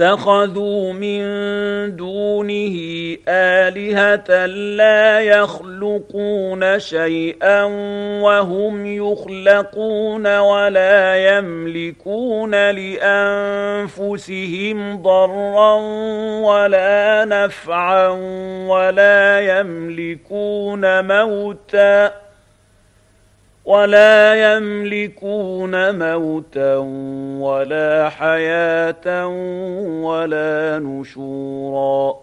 اتخذوا من دونه آلهة لا يخلقون شيئا وهم يخلقون ولا يملكون لأنفسهم ضرا ولا نفعا ولا يملكون موتا ولا يملكون موتا ولا حياة ولا نشورا.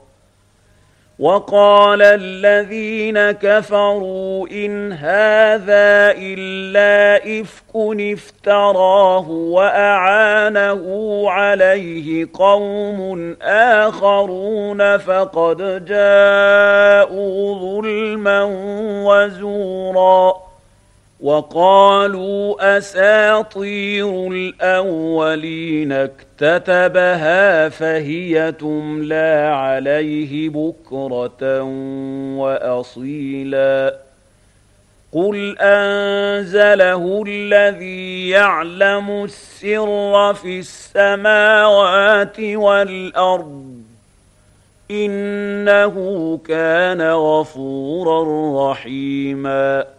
وقال الذين كفروا إن هذا إلا إفك افتراه وأعانه عليه قوم آخرون فقد جاءوا ظلما وزورا. وقالوا أساطير الأولين اكتتبها فهي تملى عليه بكرة وأصيلا. قل أنزله الذي يعلم السر في السماوات والأرض. إنه كان غفورا رحيما.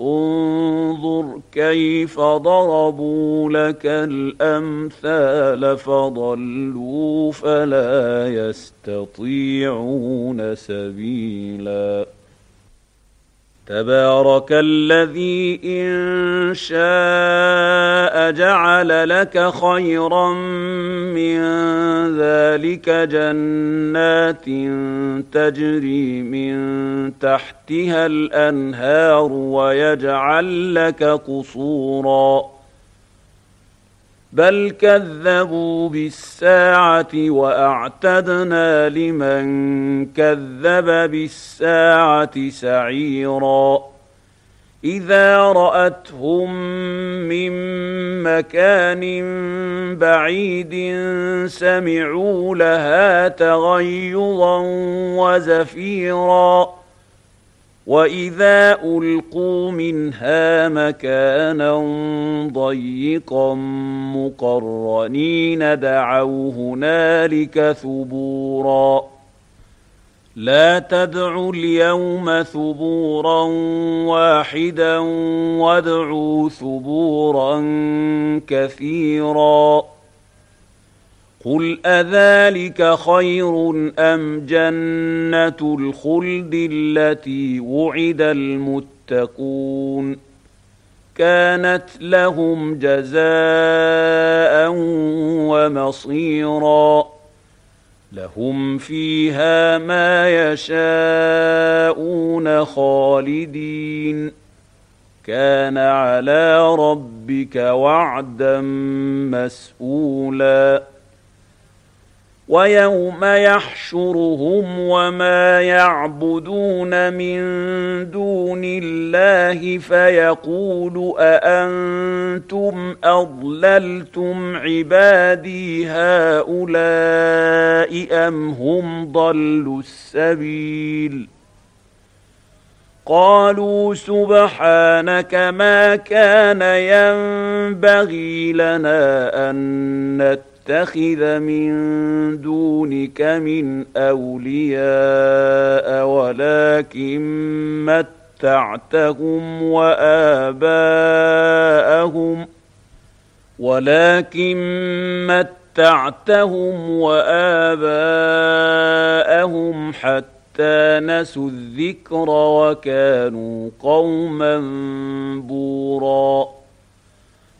انظر كيف ضربوا لك الأمثال فضلوا فلا يستطيعون سبيلا. تبارك الذي إن شاء جعل لك خيرا من ذلك جنات تجري من تحتها الأنهار ويجعل لك قصورا بل كذبوا بالساعة واعتدنا لمن كذب بالساعة سعيرا اذا راتهم من مكان بعيد سمعوا لها تغيظا وزفيرا واذا القوا منها مكانا ضيقا مقرنين دعوا هنالك ثبورا لا تدعوا اليوم ثبورا واحدا وادعوا ثبورا كثيرا قل اذلك خير ام جنه الخلد التي وعد المتقون كانت لهم جزاء ومصيرا لهم فيها ما يشاءون خالدين كان على ربك وعدا مسئولا ويوم يحشرهم وما يعبدون من دون الله فيقول أأنتم أضللتم عبادي هؤلاء أم هم ضلوا السبيل قالوا سبحانك ما كان ينبغي لنا أن نتخذ من دونك من أولياء ولكن متعتهم وآباءهم ولكن متعتهم وآباءهم حتى نسوا الذكر وكانوا قوما بورا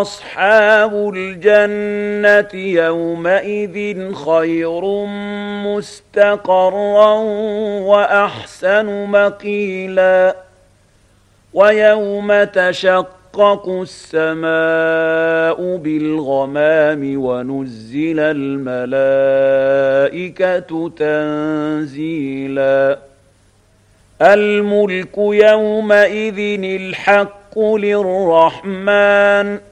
أصحاب الجنة يومئذ خير مستقرا وأحسن مقيلا ويوم تشقق السماء بالغمام ونزل الملائكة تنزيلا الملك يومئذ الحق للرحمن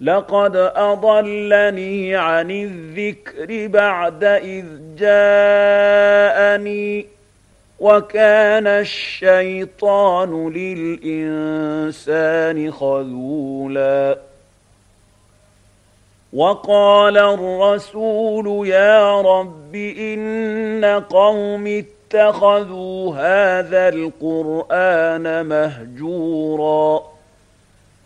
لقد أضلني عن الذكر بعد إذ جاءني وكان الشيطان للإنسان خذولا. وقال الرسول يا رب إن قوم اتخذوا هذا القرآن مهجورا.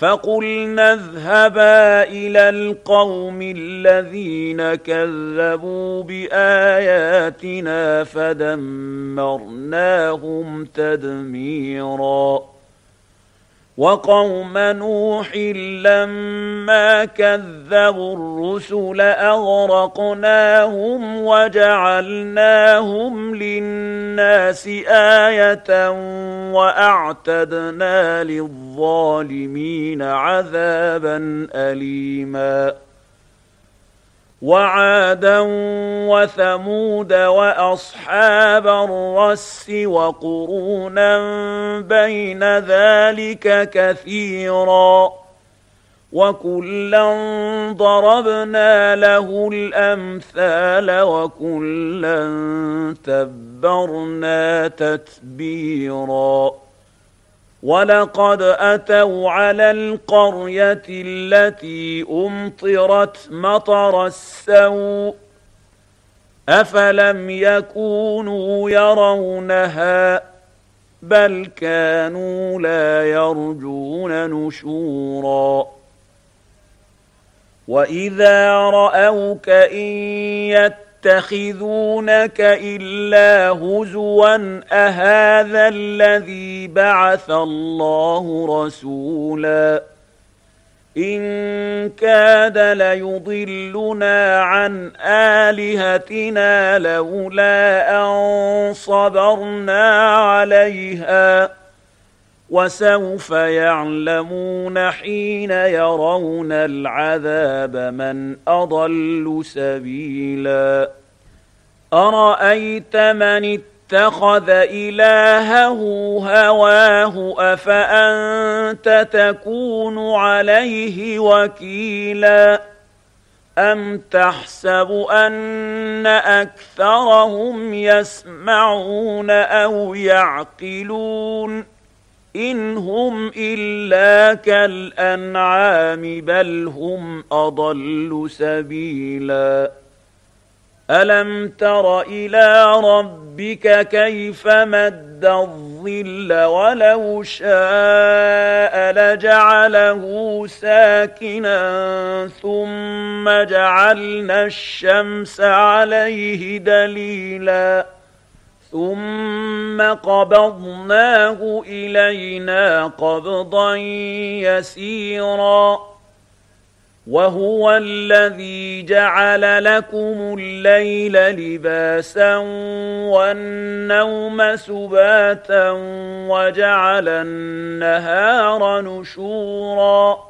فقلنا اذهبا إلى القوم الذين كذبوا باياتنا فدمرناهم تدميرا وقوم نوح لما كذبوا الرسل أغرقناهم وجعلناهم للناس آية وأعتدنا للظالمين عذابا اليما وعادا وثمود وأصحاب الرس وقرونا بين ذلك كثيرا وكلا ضربنا له الأمثال وكلا تبرنا تتبيرا ولقد اتوا على القريه التي امطرت مطر السوء افلم يكونوا يرونها بل كانوا لا يرجون نشورا واذا راوك ان يت يتخذونك إلا هزوا أهذا الذي بعث الله رسولا؟ إن كاد ليضلنا عن آلهتنا لولا أن صبرنا عليها. وسوف يعلمون حين يرون العذاب من أضل سبيلا. أرأيت من اتخذ إلهه هواه أفأنت تكون عليه وكيلا؟ أم تحسب أن أكثرهم يسمعون أو يعقلون؟ ان هم الا كالانعام بل هم اضل سبيلا الم تر إلى ربك كيف مد الظل ولو شاء لجعله ساكنا ثم جعلنا الشمس عليه دليلا ثم قبضناه إلينا قبضا يسيرا. وهو الذي جعل لكم الليل لباسا والنوم سباتا وجعل النهار نشورا.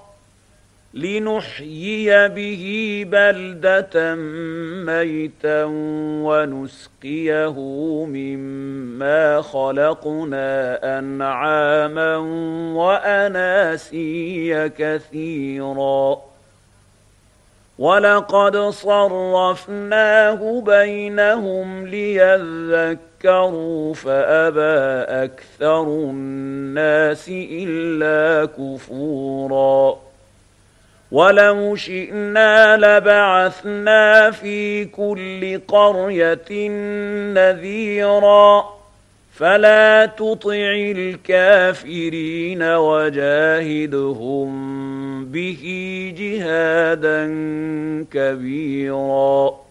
لنحيي به بلدة ميتا ونسقيه مما خلقنا أنعاما وأناسيا كثيرا. ولقد صرفناه بينهم ليذكروا فأبى أكثر الناس إلا كفورا. ولو شئنا لبعثنا في كل قريه نذيرا فلا تطع الكافرين وجاهدهم به جهادا كبيرا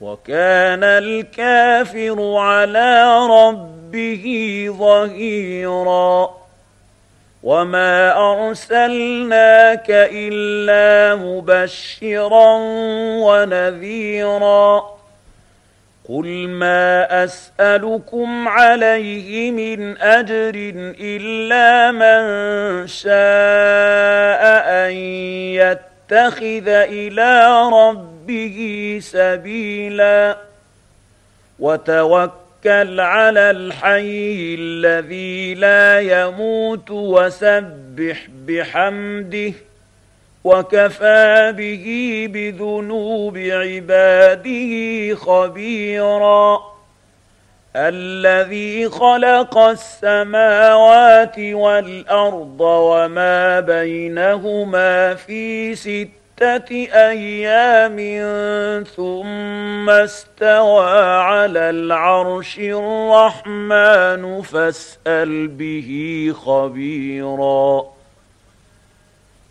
وكان الكافر على ربه ظهيرا. وما أرسلناك إلا مبشرا ونذيرا. قل ما أسألكم عليه من أجر إلا من شاء أن يتخذ إلى ربه سبيلا. وتوكل توكل على الحي الذي لا يموت وسبح بحمده. وكفى به بذنوب عباده خبيرا. الذي خلق السماوات والأرض وما بينهما في ست أيام ثم استوى على العرش الرحمن فاسأل به خبيرا.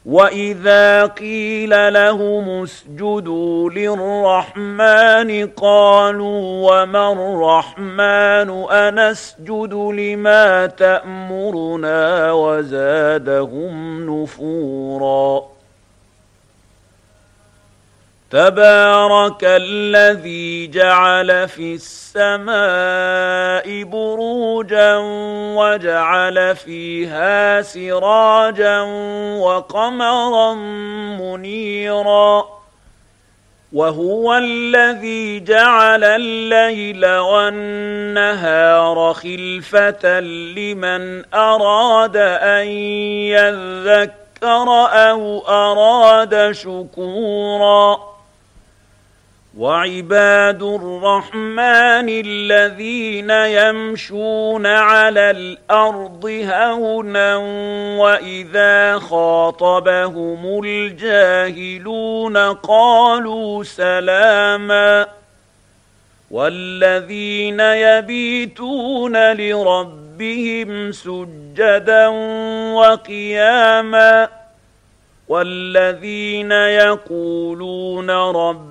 وإذا قيل لهم اسجدوا للرحمن قالوا وما الرحمن أنسجد لما تأمرنا وزادهم نفوراً. تبارك الذي جعل في السماء بروجا وجعل فيها سراجا وقمرا منيرا. وهو الذي جعل الليل والنهار خلفة لمن أراد أن يذكر أو أراد شكورا. وعباد الرحمن الذين يمشون على الأرض هونا وإذا خاطبهم الجاهلون قالوا سلاما والذين يبيتون لربهم سجدا وقياما والذين يقولون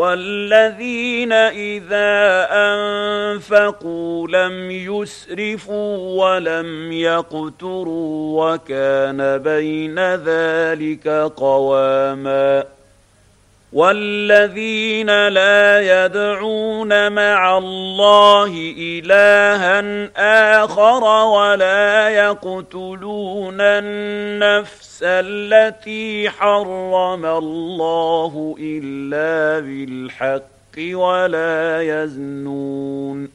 والذين إذا أنفقوا لم يسرفوا ولم يقتروا وكان بين ذلك قواما والذين لا يدعون مع الله الها اخر ولا يقتلون النفس التي حرم الله الا بالحق ولا يزنون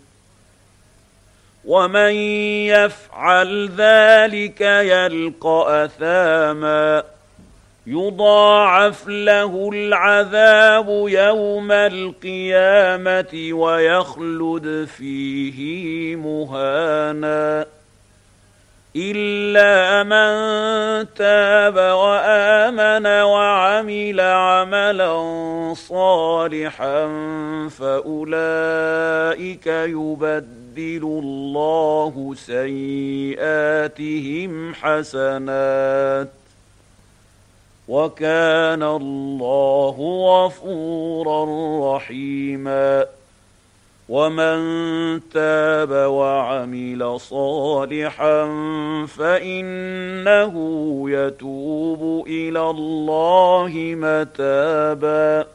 ومن يفعل ذلك يلقى اثاما يضاعف له العذاب يوم القيامة ويخلد فيه مهانا. إلا من تاب وآمن وعمل عملا صالحا فأولئك يبدل الله سيئاتهم حسنات. وكان الله غفورا رحيما. ومن تاب وعمل صالحا فإنه يتوب إلى الله متابا.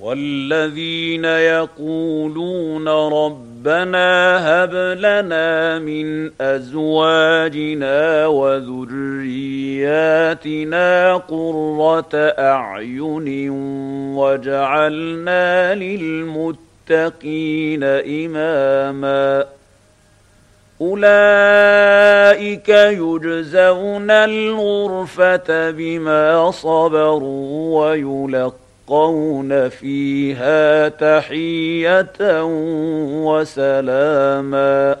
والذين يقولون ربنا هب لنا من أزواجنا وذرياتنا قرة أعين وجعلنا للمتقين إماما. أولئك يجزون الغرفة بما صبروا ويلقون يلقون فيها تحية وسلاما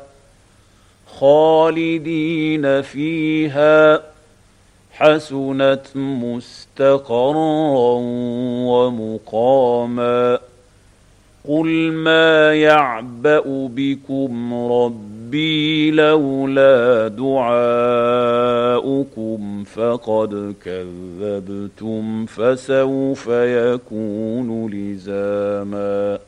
خالدين فيها حسنت مستقرا ومقاما قل ما يعبأ بكم ربي لولا دعاؤكم فقد كذبتم فسوف يكون لزاما